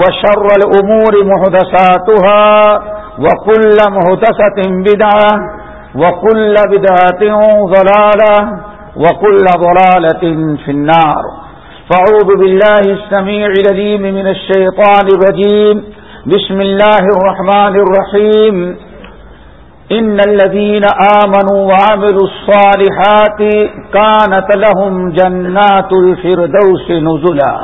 وشر الأمور محدثاتها وكل محدثة بدعة وكل بدعة ضلالة وكل ضلالة في النار. فعوذ بالله السميع لذيم من الشيطان الرجيم. بسم الله الرحمن الرحيم. إن الذين آمنوا وعملوا الصالحات كانت لهم جنات الفردوس نزلا.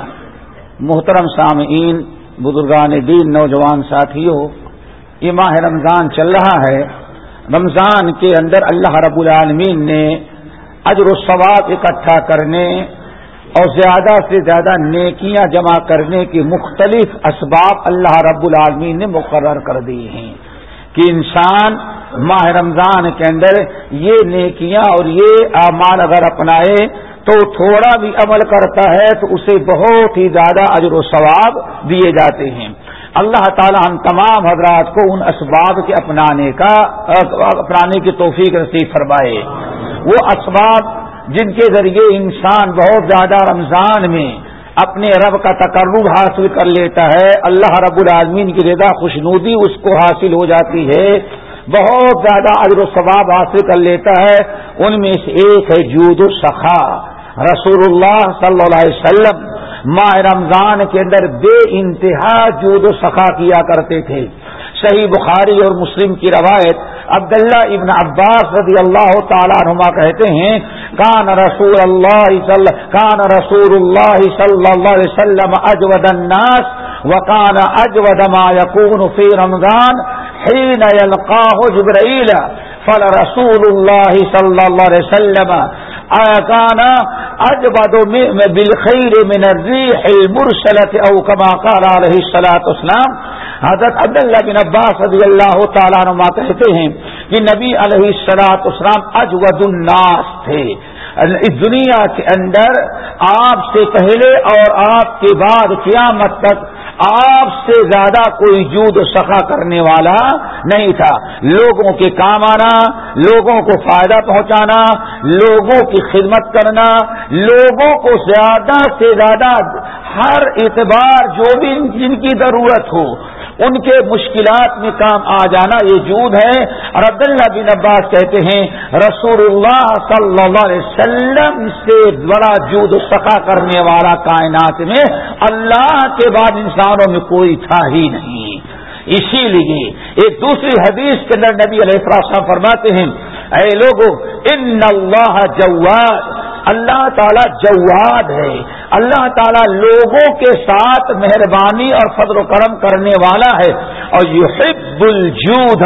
محترم سامعین بزرگان دین، نوجوان ساتھیوں، یہ ماہ رمضان چل رہا ہے۔ رمضان کے اندر اللہ رب العالمین نے اجر و ثواب اکٹھا کرنے اور زیادہ سے زیادہ نیکیاں جمع کرنے کے مختلف اسباب اللہ رب العالمین نے مقرر کر دیے ہیں کہ انسان ماہ رمضان کے اندر یہ نیکیاں اور یہ اعمال اگر اپنائے تو تھوڑا بھی عمل کرتا ہے تو اسے بہت ہی زیادہ اجر و ثواب دیے جاتے ہیں۔ اللہ تعالی ہم تمام حضرات کو ان اسباب کے اپنانے کا، اپنانے کی توفیق نصیب فرمائے۔ وہ اسباب جن کے ذریعے انسان بہت زیادہ رمضان میں اپنے رب کا تقرب حاصل کر لیتا ہے، اللہ رب العالمین کی رضا خوشنودی اس کو حاصل ہو جاتی ہے۔ بہت زیادہ اجر و ثواب حاصل کر لیتا ہے۔ ان میں سے ایک ہے جود و سخا۔ رسول اللہ صلی اللہ علیہ وسلم ماہ رمضان کے اندر بے انتہا جود و سخا کیا کرتے تھے۔ صحیح بخاری اور مسلم کی روایت عبداللہ ابن عباس رضی اللہ تعالیٰ نما کہتے ہیں، کان رسول اللہ کان رسول اللہ صلی اللہ علیہ وسلم اجود الناس وکان اجود ما يكون في رمضان حين يلقاه جبرائيل فل رسول اللہ صلی اللہ علیہ وسلم كان اجبد بالخير من الريح المرسلة او كما قال عليه الصلاة والسلام. حضرت عبداللہ بن عباس رضی اللہ تعالیٰ نما کہتے ہیں کہ نبی علیہ السلاط اسلام اجود الناس تھے۔ اس دنیا کے اندر آپ سے پہلے اور آپ کے بعد قیامت تک آپ سے زیادہ کوئی جود و سخا کرنے والا نہیں تھا۔ لوگوں کے کام آنا، لوگوں کو فائدہ پہنچانا، لوگوں کی خدمت کرنا، لوگوں کو زیادہ سے زیادہ ہر اعتبار جو بھی جن کی ضرورت ہو۔ ان کے مشکلات میں کام آ جانا یہ جود ہے۔ اور عبداللہ بن عباس کہتے ہیں رسول اللہ صلی اللہ علیہ وسلم سے بڑا جود سخا کرنے والا کائنات میں اللہ کے بعد انسانوں میں کوئی تھا ہی نہیں۔ اسی لیے ایک دوسری حدیث کے اندر نبی علیہ السلام فرماتے ہیں، اے لوگوں ان اللہ جواد اللہ تعالیٰ جواد ہے۔ اللہ تعالیٰ لوگوں کے ساتھ مہربانی اور فضل و کرم کرنے والا ہے۔ اور یحب الجود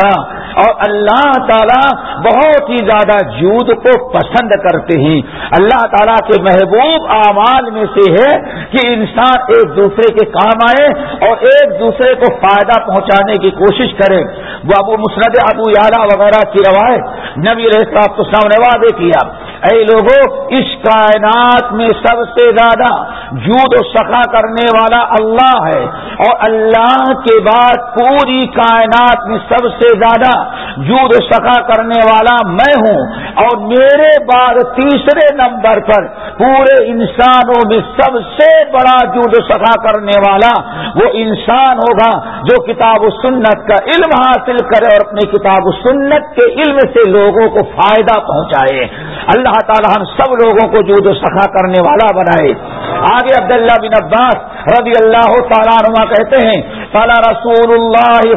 اور اللہ تعالیٰ بہت ہی زیادہ جود کو پسند کرتے ہیں۔ اللہ تعالیٰ کے محبوب اعمال میں سے ہے کہ انسان ایک دوسرے کے کام آئے اور ایک دوسرے کو فائدہ پہنچانے کی کوشش کرے۔ وہ ابو مسند ابو یارہ وغیرہ کی روایت نبی رہتا تو سامنے وعدے کیا۔ اے لوگوں اس کائنات میں سب سے زیادہ جود و سخا کرنے والا اللہ ہے اور اللہ کے بعد پوری کائنات میں سب سے زیادہ جود و سخا کرنے والا میں ہوں اور میرے بعد تیسرے نمبر پر پورے انسانوں میں سب سے بڑا جود و سخا کرنے والا وہ انسان ہوگا جو کتاب و سنت کا علم حاصل کرے اور اپنے کتاب و سنت کے علم سے لوگوں کو فائدہ پہنچائے۔ اللہ تعالیٰ ہم سب لوگوں کو جو سخا کرنے والا بنائے۔ آگے عبداللہ بن عباس رضی اللہ تعالیٰ نما کہتے ہیں تعالیٰ رسول اللہ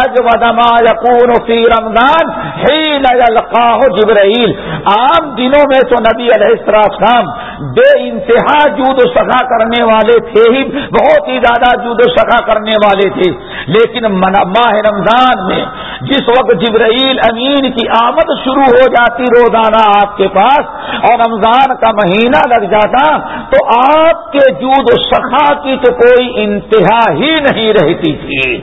اجود ما يكون في رمضان حين يلقاه جبرائيل عام دنوں میں تو نبی علیہ السلام بے انتہا جود و سخا کرنے والے تھے ہی، بہت ہی زیادہ جود و سخا کرنے والے تھے۔ لیکن ماہ رمضان میں جس وقت جبرائیل امین کی آمد شروع ہو جاتی روزانہ آپ کے پاس اور رمضان کا مہینہ لگ جاتا، تو آپ کے جود و سخا کی تو کوئی انتہا ہی نہیں رہتی تھی۔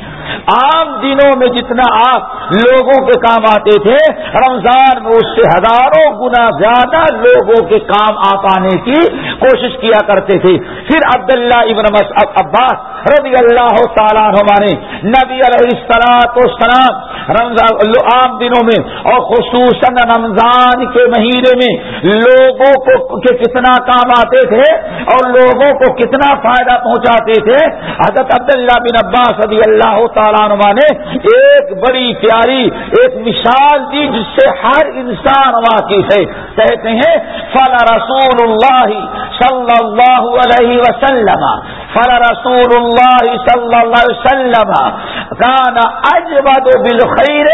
عام دنوں میں جتنا آپ لوگوں کے کام آتے تھے، رمضان میں اس سے ہزاروں گنا زیادہ لوگوں کے کام آ پانے کی کوشش کیا کرتے تھے۔ پھر عبداللہ ابن عباس رضی اللہ تعالیٰ نے نبی علیہ السلاط و سلام رمضان عام دنوں میں اور خصوصاً رمضان کے مہینے میں لوگوں کو کے کتنا کام آتے تھے اور لوگوں کو کتنا فائدہ پہنچاتے تھے۔ حضرت عبداللہ بن عباس رضی اللہ تعالیٰ نما نے ایک بڑی پیاری، ایک مثال دی جس سے ہر انسان واقف ہے۔ کہتے ہیں، فلا رسول اللہ صلی اللہ علیہ وسلم، فلا رسول اللہ صلی اللہ علیہ وسلم کانا اجبد بالخیر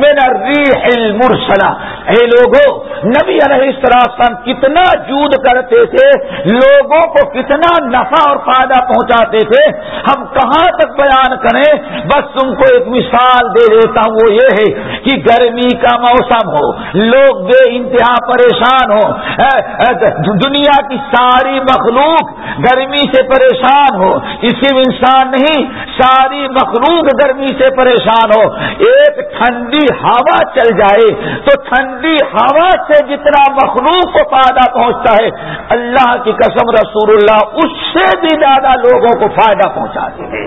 من الریح المرسلہ۔ اے لوگوں نبی علیہ السلام کتنا جود کرتے تھے، لوگوں کو کتنا نفع اور فائدہ پہنچاتے تھے۔ ہم کہاں تک بیان کریں؟ بس تم کو ایک مثال دے دیتا ہوں، وہ یہ ہے کہ گرمی کا موسم ہو، لوگ بے انتہا پریشان ہو دنیا کی ساری مخلوق گرمی سے پریشان ہو اسی انسان نہیں، ساری مخلوق گرمی سے پریشان ہو، ایک ٹھنڈی ہوا چل جائے تو ٹھنڈی ہوا سے جتنا مخلوق کو فائدہ پہنچتا ہے، اللہ کی قسم رسول اللہ اس سے بھی زیادہ لوگوں کو فائدہ پہنچاتے ہیں۔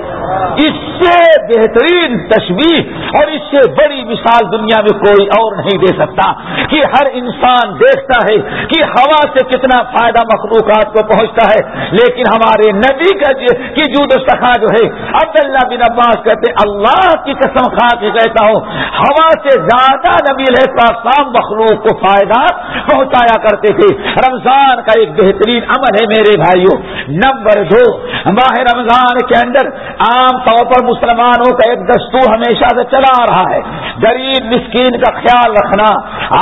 اس سے بہترین تشویش اور اس سے بڑی مثال دنیا میں کوئی اور نہیں دے سکتا کہ ہر انسان دیکھتا ہے کہ ہوا سے کتنا فائدہ مخلوقات کو پہنچتا ہے۔ لیکن ہمارے نبی کا کی جود و سخا جو ہے، عبداللہ بن عباس کہتے اللہ کی قسم کھا کے کہتا ہوں، ہوا سے زیادہ نبی السلام مخلوق کو فائدہ پہنچایا کرتے تھے۔ رمضان کا ایک بہترین عمل ہے میرے بھائیوں۔ نمبر دو، ماہ رمضان کے اندر عام طور پر مسلمانوں کا ایک دستور ہمیشہ سے چلا آ رہا ہے۔ غریب مسکین کا خیال رکھنا۔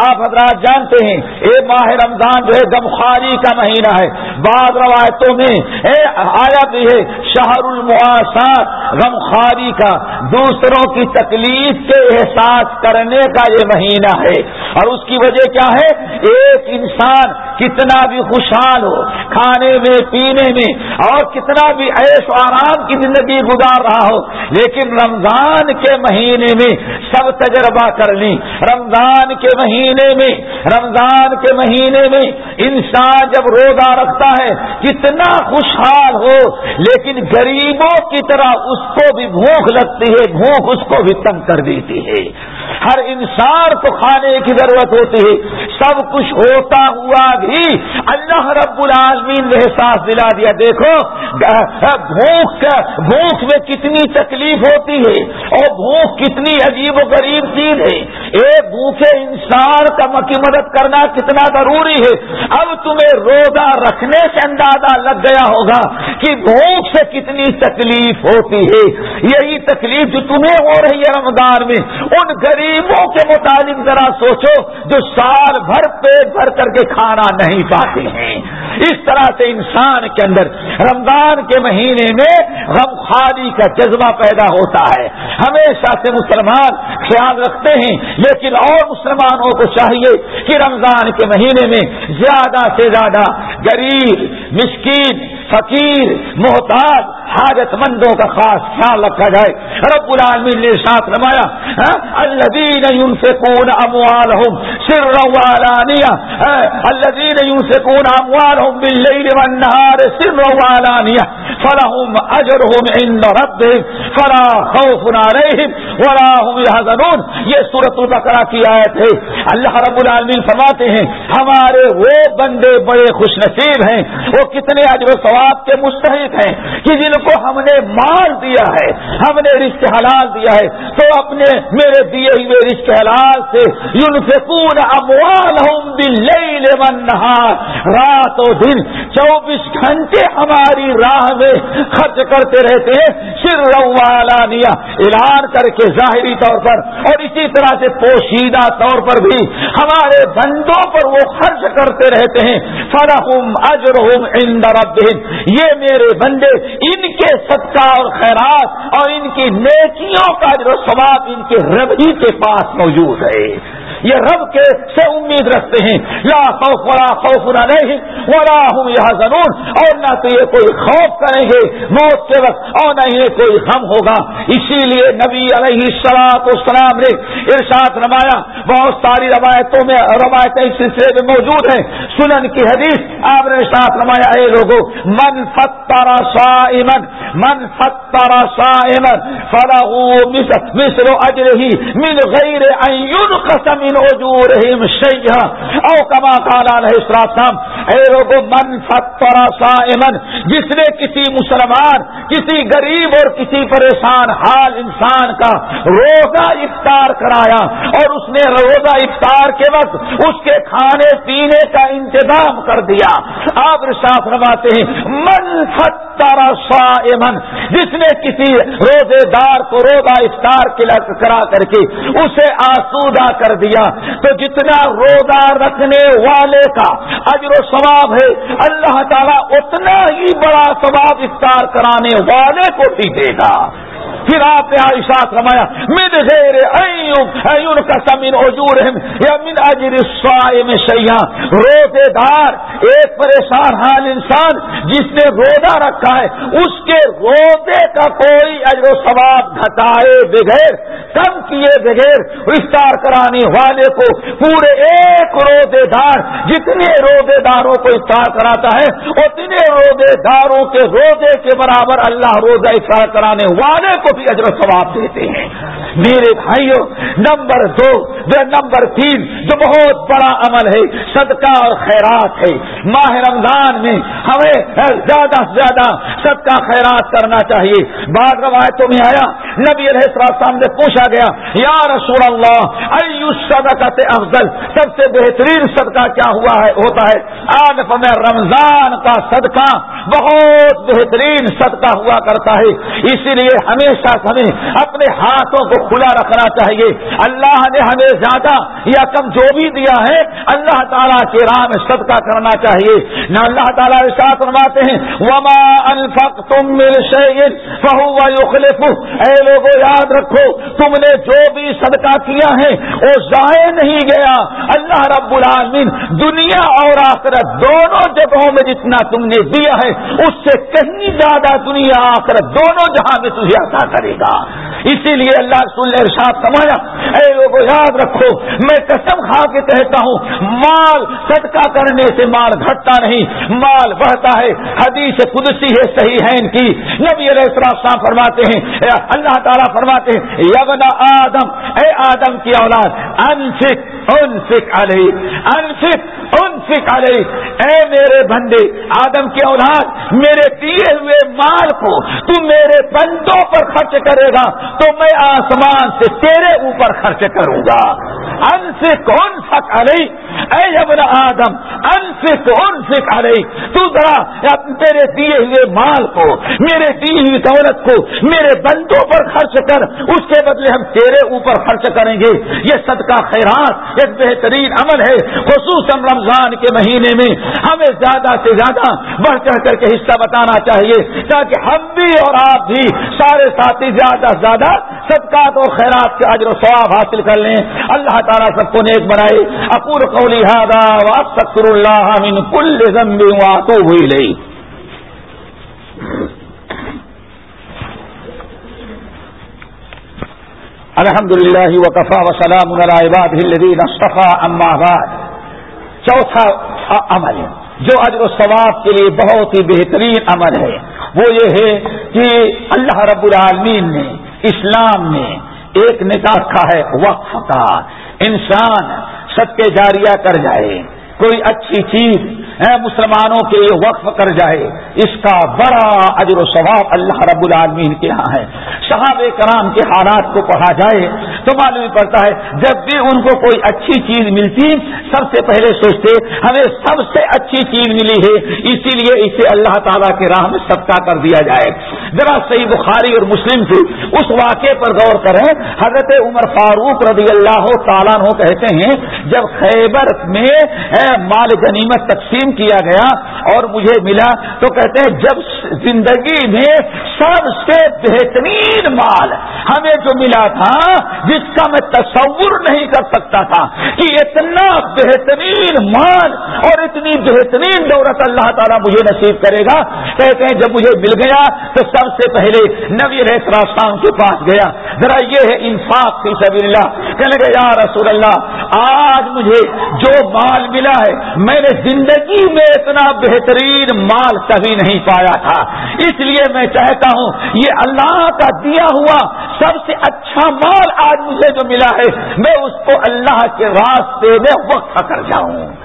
آپ حضرات جانتے ہیں، اے ماہ رمضان جو ہے غمخاری کا مہینہ ہے۔ بعض روایتوں میں آیا بھی ہے، شہر المعاشات غمخاری کا دوسروں کی تکلیف کے احساس کرنے کا یہ مہینہ ہے۔ اور اس کی وجہ کیا ہے؟ ایک انسان کتنا بھی خوشحال ہو، کھانے میں، پینے میں، اور کتنا بھی عیش و آرام کی زندگی گزار رہا ہو، لیکن رمضان کے مہینے میں سب تجربہ کر لی رمضان کے مہینے میں، رمضان کے مہینے میں انسان جب روزہ رکھتا ہے، کتنا خوشحال ہو، لیکن غریبوں کی طرح اس کو بھی بھوک لگتی ہے، بھوک اس کو بھی تنگ کر دیتی ہے۔ ہر انسان کو کھانے کی ضرورت ہوتی ہے۔ سب کچھ ہوتا ہوا بھی اللہ رب العالمین نے احساس دلا دیا۔ دیکھو، بھوک بھوک میں کتنی تکلیف ہوتی ہے اور بھوک کتنی عجیب و غریب چیز ہے۔ ایک بھوکے انسان کا مکی مدد کرنا کتنا ضروری ہے۔ اب تمہیں روزہ رکھنے سے اندازہ لگ گیا ہوگا کہ بھوک سے کتنی تکلیف ہوتی ہے۔ یہی تکلیف جو تمہیں ہو رہی ہے رمضان میں، ان غریبوں کے مطابق ذرا سوچو جو سال بھر پیٹ بھر کر کے کھانا نہیں پاتے ہیں۔ اس طرح سے انسان کے اندر رمضان کے مہینے میں غم خاری کا جذبہ پیدا ہوتا ہے۔ ہمیشہ سے مسلمان خیال رکھتے ہیں، لیکن اور مسلمانوں کو چاہیے کہ رمضان کے مہینے میں زیادہ سے زیادہ غریب، مسکین، فقیر، محتاج، حاجت مندوں کا خاص خیال رکھا جائے۔ رب العالمین نے ساتھ نمایا ہاں، الذین ينفقون اموالهم سرا وعلانیہ ہاں، الذین ينفقون اموالهم باللیل والنهار سرا وعلانیہ فلهم اجرهم عند ربهم، فلا خوف عليهم ولا هم يحزنون. یہ سورۃ البقرہ کی آیت ہے۔ اللہ رب العالمین فرماتے ہیں، ہمارے وہ بندے بڑے خوش نصیب ہیں، وہ کتنے اجر و ثواب کے مستحق ہیں کہ جن کو ہم نے مال دیا ہے، ہم نے رشتے حلال دیا ہے۔ تو اپنے میرے دیے ہوئے رشتے حلال سے یونفقون اموالہم باللیل والنہار رات و دن چوبیس گھنٹے ہماری راہ میں خرچ کرتے رہتے ہیں سر روالانیہ اعلان کر کے ظاہری طور پر، اور اسی طرح سے پوشیدہ طور پر بھی ہمارے بندوں پر وہ خرچ کرتے رہتے ہیں۔ فرحم اجرحم اندر یہ میرے بندے، ان کے صدقہ اور خیرات اور ان کی نیکیوں کا جو ثواب ان کے ربی کے پاس موجود ہے۔ یہ رب کے سے امید رکھتے ہیں۔ لا خوف ولا خوف نہ ولا ہوں یہاں ضرور اور نہ تو یہ کوئی خوف کریں گے موت کے وقت، اور نہ یہ کوئی غم ہوگا۔ اسی لیے نبی علیہ السلام السلام نے ارشاد رمایا بہت ساری روایتوں میں، روایتیں اس سلسلے میں موجود ہیں۔ سنن کی حدیث آپ نے ساتھ رمایا اے لوگوں من فتر صائمن من فتر صائمن فلاح مصر اجر ہی من غیر ان ينقسم من اجورهم شيئا او كما قال عليه السلام اے لوگوں من فطر صائما، جس نے کسی مسلمان، کسی غریب اور کسی پریشان حال انسان کا روزہ افطار کرایا اور اس نے روزہ افطار کے وقت اس کے کھانے پینے کا انتظام کر دیا۔ آپ رشاف رواتے ہیں، من فطر افطارا صائما۔ جس نے کسی روزے دار کو روزہ افطار کرا کر کے اسے آسودہ کر دیا، تو جتنا روزہ رکھنے والے کا اجر و ثواب ہے، اللہ تعالیٰ اتنا ہی بڑا ثواب افطار کرانے والے کو بھی دے گا۔ پھر آپ نے عائشہ رمایا من غیر ایون کا سمین اجور یا من اجر میں سیاح روزے دار، ایک پریشان حال انسان جس نے روزہ رکھا ہے، اس کے روزے کا کوئی اجر و ثواب گھٹائے بغیر کم کیے بغیر افطار کرانے والے کو پورے ایک روزے دار جتنے روزے داروں کو افطار کراتا ہے، اتنے روزے داروں کے روزے کے برابر اللہ روزہ افطار کرانے والے کو بھی اجر و ثواب دیتے ہیں۔ میرے بھائیوں نمبر دو نمبر تین جو بہت بڑا عمل ہے، صدقہ اور خیرات ہے۔ ماہ رمضان میں ہمیں زیادہ سے زیادہ صدقہ خیرات کرنا چاہیے۔ بعض روایتوں میں آیا، نبی علیہ السلام نے پوچھا گیا، یا رسول اللہ صدقہ سے افضل؟ سب سے بہترین صدقہ کیا ہوا ہے، ہوتا ہے۔ آج میں رمضان کا صدقہ بہت بہترین صدقہ ہوا کرتا ہے۔ اسی لیے ہمیشہ ہمیں اپنے ہاتھوں کو کھلا رکھنا چاہیے۔ اللہ نے ہمیں زیادہ یا کم جو بھی دیا ہے، اللہ تعالیٰ کے راہ میں صدقہ کرنا چاہیے۔ نہ اللہ تعالیٰ ساتھ فرماتے ہیں، وما الفق تم اے لوگوں یاد رکھو، تم نے جو بھی صدقہ کیا ہے، وہ ضائع نہیں گیا۔ اللہ رب العالمین دنیا اور آخرت دونوں جگہوں میں جتنا تم نے دیا ہے، اس سے کہیں زیادہ دنیا آخرت دونوں جہاں میں تجھے عطا کرے گا۔ اسی لیے اللہ رسول نے ارشاد سمایا اے لوگوں یاد رکھو، میں قسم کھا کے کہتا ہوں، مال صدقہ کرنے سے مال گھٹتا نہیں، مال بڑھتا ہے، حدیث قدسی ہے، صحیح ہے ان کی۔ نبی علیہ السلام فرماتے ہیں اللہ تعالیٰ فرماتے ہیں یبن آدم، اے آدم کی اولاد انفک انفک علیہ انفک انفک علیہ اے میرے بندے، آدم کی اولاد، میرے دیے ہوئے مال کو تو میرے بندوں پر خرچ کرے گا، تو میں آسمان سے تیرے اوپر خرچ کروں گا۔ ان سے کون سک علی۔ اے ابن آدم ان سے کون سک علی۔ تو ذرا تیرے دیے ہوئے مال کو، میرے دی ہوئی دولت کو، میرے بندوں پر خرچ کر، اس کے بدلے ہم تیرے اوپر خرچ کریں گے۔ یہ صدقہ خیرات، ایک بہترین عمل ہے، خصوصاً رمضان کے مہینے میں ہمیں زیادہ سے زیادہ بڑھ چڑھ کر کے حصہ بتانا چاہیے، تاکہ ہم بھی اور آپ بھی سارے ساتھی زیادہ سے زیادہ صدقات اور خیرات کے عجر و ثواب حاصل کر لیں۔ اللہ تعالیٰ سب کو نیک بنائے۔ اپور قولی هذا واستغفر اللہ من كل ذنب ہوئی لئی الحمد لله وكفى وسلام على عباده الذين اصطفى أما بعد۔ چوتھا عمل جو اجر و ثواب کے لیے بہت ہی بہترین عمل ہے۔ وہ یہ ہے کہ اللہ رب العالمین نے اسلام میں ایک نکاح رکھا ہے، وقف کا۔ انسان سب کے جاریہ کر جائے۔ کوئی اچھی چیز مسلمانوں کے لیے وقف کر جائے، اس کا بڑا اجر و ثواب اللہ رب العالمین کے ہاں ہے۔ صحاب کرام کے حالات کو پڑھا جائے تو معلوم پڑتا ہے، جب بھی ان کو کوئی اچھی چیز ملتی، سب سے پہلے سوچتے، ہمیں سب سے اچھی چیز ملی ہے، اسی لیے اسے اللہ تعالیٰ کے راہ میں سب کر دیا جائے۔ ذرا صحیح بخاری اور مسلم کی اس واقعے پر غور کریں، حضرت عمر فاروق رضی اللہ تعالیٰ کہتے ہیں، جب خیبر میں مال غنیمت تقسیم کیا گیا اور مجھے ملا تو کہتے ہیں جب زندگی میں سب سے بہترین مال ہمیں جو ملا تھا، جس کا میں تصور نہیں کر سکتا تھا کہ اتنا بہترین مال اور اتنی بہترین دولت اللہ تعالیٰ مجھے نصیب کرے گا۔ کہتے ہیں جب مجھے مل گیا تو سب سے پہلے نبی راستان کے پاس گیا۔ ذرا یہ ہے انفاق فی سبیل اللہ کہنے گا یا رسول اللہ، آج مجھے جو مال ملا ہے، میں نے زندگی میں اتنا بہترین مال کبھی نہیں پایا تھا۔ اس لیے میں چاہتا ہوں، یہ اللہ کا دیا ہوا سب سے اچھا مال آج مجھے جو ملا ہے، میں اس کو اللہ کے راستے میں وقف کر جاؤں۔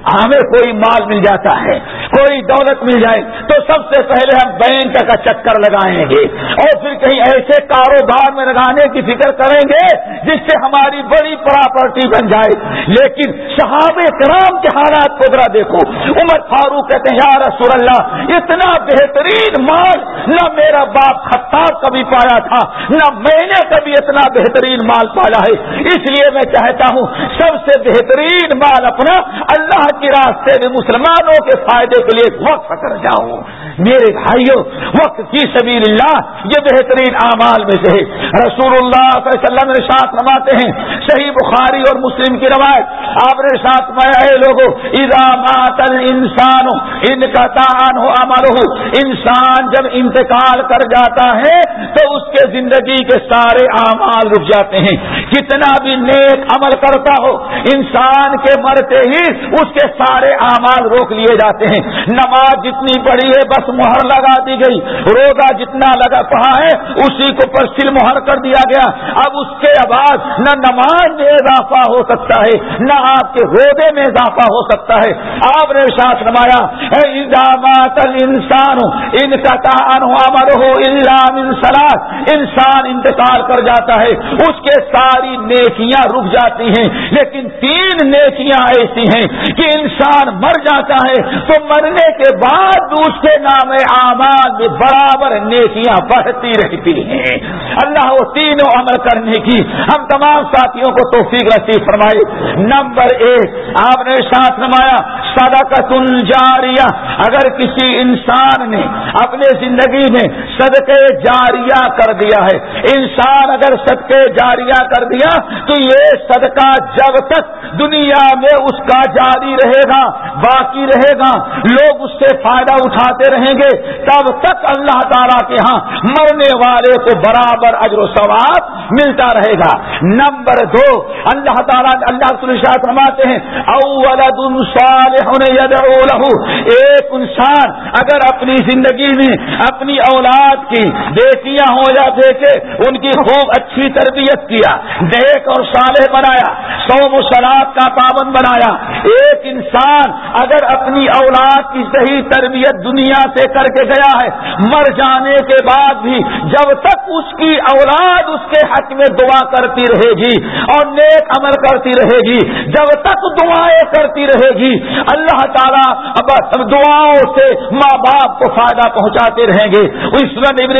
ہمیں کوئی مال مل جاتا ہے، کوئی دولت مل جائے، تو سب سے پہلے ہم بینک کا چکر لگائیں گے۔ اور پھر کہیں ایسے کاروبار میں لگانے کی فکر کریں گے جس سے ہماری بڑی پراپرٹی بن جائے۔ لیکن صحاب کرام کے حالات کو ذرا دیکھو۔ عمر فاروق کہتے ہیں، یا رسول اللہ، اتنا بہترین مال نہ میرا باپ خطاب کبھی پایا تھا، نہ میں نے کبھی اتنا بہترین مال پایا ہے۔ اس لیے میں چاہتا ہوں، سب سے بہترین مال اپنا اللہ کے راستے میں مسلمانوں کے فائدے کے لیے وقف کر جاؤں میرے بھائیوں وقت کی سبیل اللہ، یہ بہترین اعمال میں سے رسول اللہ صلی اللہ علیہ وسلم ساتھ نماتے ہیں، صحیح بخاری اور مسلم کی روایت۔ آپ نے ساتھ میں لوگوں ادامات انسان ان کا تان ہو امر ہو انسان جب انتقال کر جاتا ہے، تو اس کے زندگی کے سارے اعمال رک جاتے ہیں۔ کتنا بھی نیک عمل کرتا ہو، انسان کے مرتے ہی اس کے سارے اعمال روک لیے جاتے ہیں۔ نماز جتنی پڑھی ہے، بس مہر لگا دی گئی۔ روزہ جتنا لگا پڑا ہے، اسی کو پر سل مہر کر دیا گیا۔ اب اس کے بعد نہ نماز میں اضافہ ہو سکتا ہے، نہ آپ کے روزے میں اضافہ ہو سکتا ہے۔ آپ نے ساتھ نمایا انسان ان کا تعان ہو انسان انسان انتقال کر جاتا ہے، اس کے ساری نیکیاں رک جاتی ہیں۔ لیکن تین نیکیاں ایسی ہیں کہ انسان مر جاتا ہے تو مرنے کے بعد اس کے نام اعمال برابر نیکیاں بڑھتی رہتی ہیں۔ اللہ وہ تینوں عمل کرنے کی ہم تمام ساتھیوں کو توفیق رسی فرمائی نمبر ایک، آپ نے ساتھ نمایا صدقت جاریہ اگر کسی انسان نے اپنے زندگی میں صدقے جاریہ کر دیا ہے، انسان اگر صدقے جاریہ کر دیا تو یہ صدقہ جب تک دنیا میں اس کا جاری رہے گا، باقی رہے گا۔ لوگ اس سے فائدہ اٹھاتے رہیں گے۔ تب تک اللہ تعالیٰ کے ہاں مرنے والے کو برابر اجر و ثواب ملتا رہے گا۔ نمبر دو، اللہ تعالیٰ، اللہ فرماتے ہیں اولد صالح یدعو له ایک انسان اگر اپنی زندگی میں اپنی اولاد کی بیٹیاں ہو یا بیٹے، ان کی خوب اچھی تربیت کیا، نیک اور صالح بنایا سوم و سلاد کا پابند بنایا، ایک انسان اگر اپنی اولاد کی صحیح تربیت دنیا سے کر کے گیا ہے، مر جانے کے بعد بھی جب تک اس کی اولاد اس کے حق میں دعا کرتی رہے گی اور نیک عمل کرتی رہے گی، جب تک دعائیں کرتی رہے گی، اللہ تعالیٰ دعاؤں سے ماں باپ کو فائدہ پہنچاتے رہیں گے۔ سنن ابن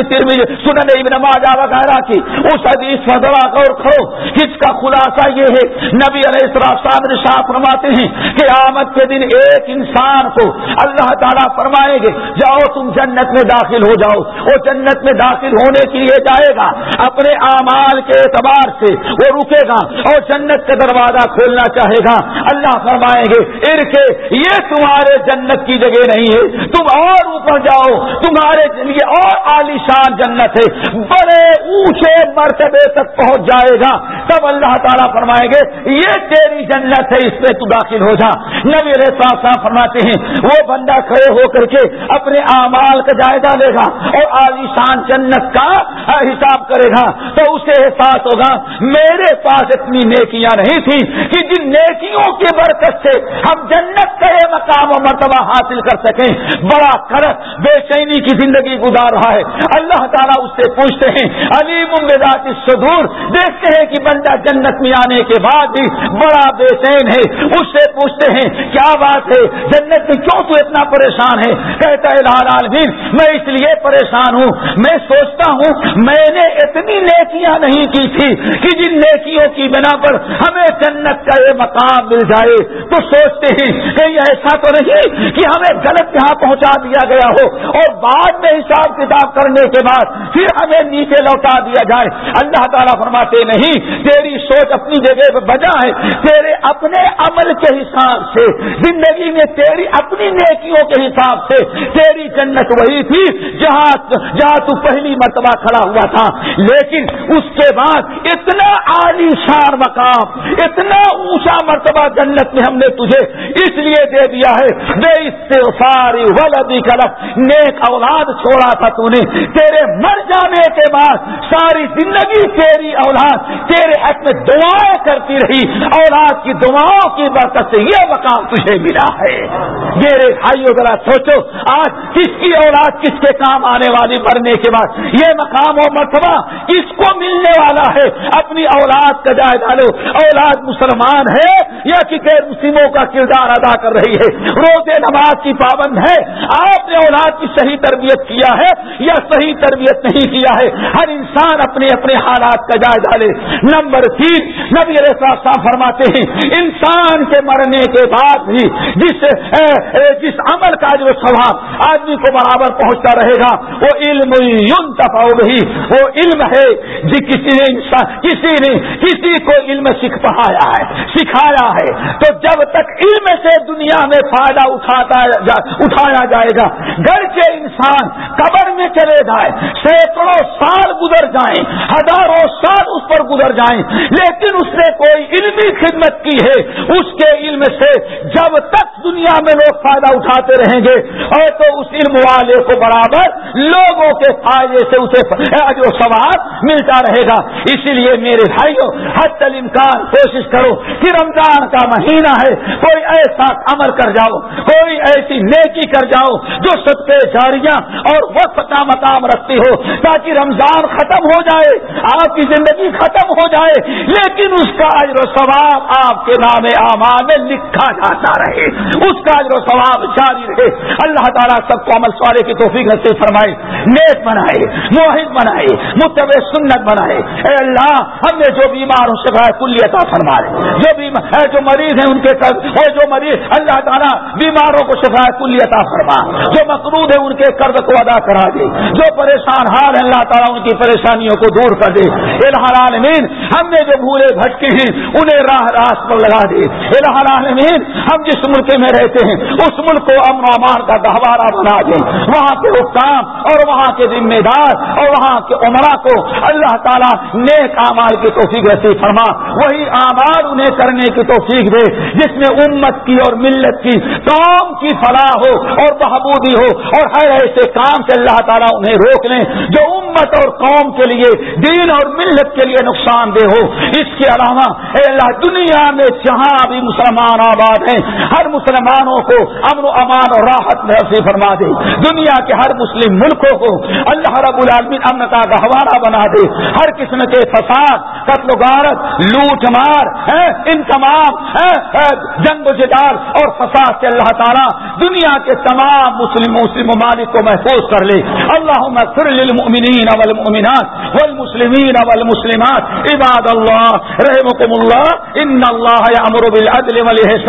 سنن ابن ماجا وغیرہ کی اس حدیث غور کرو جس کا خلاصہ یہ ہے؟ نبی علیہ السلام صاحب فرماتے ہیں کہ آمد کے دن ایک انسان کو اللہ تعالیٰ فرمائیں گے، جاؤ تم جنت میں داخل ہو جاؤ۔ وہ جنت میں داخل ہونے کے لیے جائے گا، اپنے اعمال کے اعتبار سے وہ رکے گا اور جنت کا دروازہ کھولنا چاہے گا۔ اللہ فرمائیں گے، ارکے، یہ تمہارے جنت کی جگہ نہیں ہے۔ تم اور اوپر جاؤ، تمہارے لیے اور عالیشان جنت ہے۔ بڑے اونچے مرتبے تک پہنچ جائے گا۔ تب اللہ تعالیٰ فرمائیں گے، یہ تیری جنت ہے، اس میں تو داخل ہو جا۔ نبی علیہ صاحب فرماتے ہیں، وہ بندہ کھڑے ہو کر کے اپنے اعمال کا جائزہ لے گا اور عالیشان جنت کا حساب کرے گا تو اسے احساس ہوگا، میرے پاس اتنی نیکیاں نہیں تھی کہ جن نیکیوں کی برکت سے ہم جنت کا یہ مقام و مرتبہ حاصل کر سکیں۔ بڑا کر بے چینی کی زندگی گزار رہا ہے۔ اللہ تعالیٰ اس سے پوچھتے ہیں علی ممباد سدور دیکھتے ہیں کہ بندہ جنت میں آنے کے بعد بھی بڑا بے چین ہے۔ اس سے پوچھتے ہیں کیا بات ہے؟ جنت میں کیوں تو اتنا پریشان ہے؟ کہتا ہے لال عالمین میں اس لیے پریشان ہوں، میں سوچتا ہوں، میں نے اتنی نیکیاں نہیں کی تھی کہ جن نیکیوں کی بنا پر ہمیں جنت کا یہ مقام مل جائے۔ تو سوچتے ہیں کہ ایسا تو نہیں کہ ہمیں غلط یہاں پہنچا دیا گیا ہو اور بعد میں حساب کتاب کرنے کے بعد پھر ہمیں نیچے لوٹا دیا جائے۔ اللہ تعالیٰ فرماتے نہیں، تیری سوچ اپنی جگہ پہ بجا ہے، تیرے اپنے عمل کے حساب سے، زندگی میں تیری اپنی نیکیوں کے حساب سے تیری جنت وہی تھی جہاں جہاں تو پہلی مرتبہ کھڑا ہوا تھا۔ لیکن اس کے بعد اتنا عالی شار مقام، اتنا اونچا مرتبہ جنت میں ہم نے تجھے اس لیے دے دیا ہے۔ بے استغفاری ولدی کلب نیک اولاد چھوڑا تھا تو نے تیرے مر جانے کے بعد ساری زندگی تیری اولاد، تیرے حق میں دعائیں کرتی رہی۔ اولاد کی دعاؤں کی برکت سے یہ مقام تجھے ملا ہے۔ میرے بھائیوں ذرا سوچو، آج کس کی اولاد کس کے کام آنے والی مرنے کے بعد؟ یہ مقام و مرتبہ کس کو ملنے والا ہے؟ اپنی اولاد کا جائے ڈالو۔ اولاد مسلمان ہے یا کہ مسلموں کا کردار ادا کر رہی ہے؟ روزے نماز کی پابند ہے؟ آپ نے اولاد کی صحیح تربیت کیا ہے یا صحیح تربیت نہیں کیا ہے؟ ہر انسان اپنے اپنے حالات کا جائزہ لے نمبر تین، نبی صاحب فرماتے ہیں، انسان کے مرنے کے بعد بھی جس جس عمل کا جو سواب آدمی کو برابر پہنچتا رہے گا وہ علم وہ علم ہے جی کسی نے انسان کسی نے کسی کو علم سکھ پڑھایا ہے سکھایا ہے۔ تو جب تک علم سے دنیا میں فائدہ اٹھاتا جا, اٹھایا جائے گا گھر کے انسان قبر میں چلے جائے سینکڑوں سال گزر جائیں ہزاروں سال اس پر گزر جائیں لیکن اس نے کوئی علمی خدمت کی ہے اس کے علم سے جب تک دنیا میں لوگ فائدہ اٹھاتے رہیں گے۔ اور تو اس علم والے کو برابر لوگوں کے فائدے سے اسے جو سوال ملتا رہے گا۔ اسی لیے میرے بھائیوں، حد الامکان کوشش کرو کہ رمضان کا مہینہ ہے، کوئی ایسا عمل کر جاؤ، کوئی ایسی نیکی کر جاؤ جو سب جاریاں اور وقت کا مقام رکھتی ہو، تاکہ رمضان ختم ہو جائے، آپ کی زندگی ختم ہو جائے۔ لیکن اس کا اجر و ثواب آپ کے نام اعمال میں لکھا جاتا رہے، اس کا اجر و ثواب جاری رہے۔ اللہ تعالیٰ سب کو عمل سوارے کی توفیق نصیب فرمائے، نیک بنائے موہد بنائے متب سنت بنائے۔ اے اللہ، ہم نے جو بیمار ہوں سکھائے کلیتا فرمائے جو بیمار جو مریض ہیں ان کے اور جو مریض، اللہ تعالیٰ بیماروں کو شفا کلیتا فرما۔ جو مقروض ہے ان کے قرض کو ادا کرا دے۔ جو پریشان حال ہے اللہ تعالیٰ ان کی پریشانیوں کو دور کر دے۔ العالمین، ہم نے جو بھولے بھٹکے ہیں، انہیں راہ راست پر لگا دے۔ العالمین ہم جس ملک میں رہتے ہیں، اس ملک کو امن و امان کا گہوارہ بنا دے وہاں کے حکام اور وہاں کے ذمہ دار اور وہاں کے عمرہ کو اللہ تعالیٰ نیک امال کی توفیق رسی فرما۔ وہی امال انہیں کرنے کی توفیق دے، جس میں امت کی اور ملت کی قوم کی فلاح ہو اور بہبودی ہو اور ہر ایسے کام سے اللہ تعالیٰ انہیں روک لیں جو امت اور قوم کے لیے دین اور ملت کے لیے نقصان دہ ہو۔ اس کے علاوہ اے اللہ دنیا میں جہاں بھی مسلمان آباد ہیں۔ ہر مسلمانوں کو امن و امان اور راحت محفوظ فرما دے۔ دنیا کے ہر مسلم ملکوں کو اللہ رب العالمین امن کا گہوارہ بنا دے۔ ہر قسم کے فساد، قتل و غارت، لوٹ مار ان تمام جنگ و جدال اور فساد سے اللہ تعالیٰ دنیا کے تمام مسلم مسلم ممالک کو محفوظ کر لے۔ اللهم اغفر للمؤمنين والمؤمنات والمسلمين والمسلمات۔ عباد الله رحمكم الله ان الله يأمر بالعدل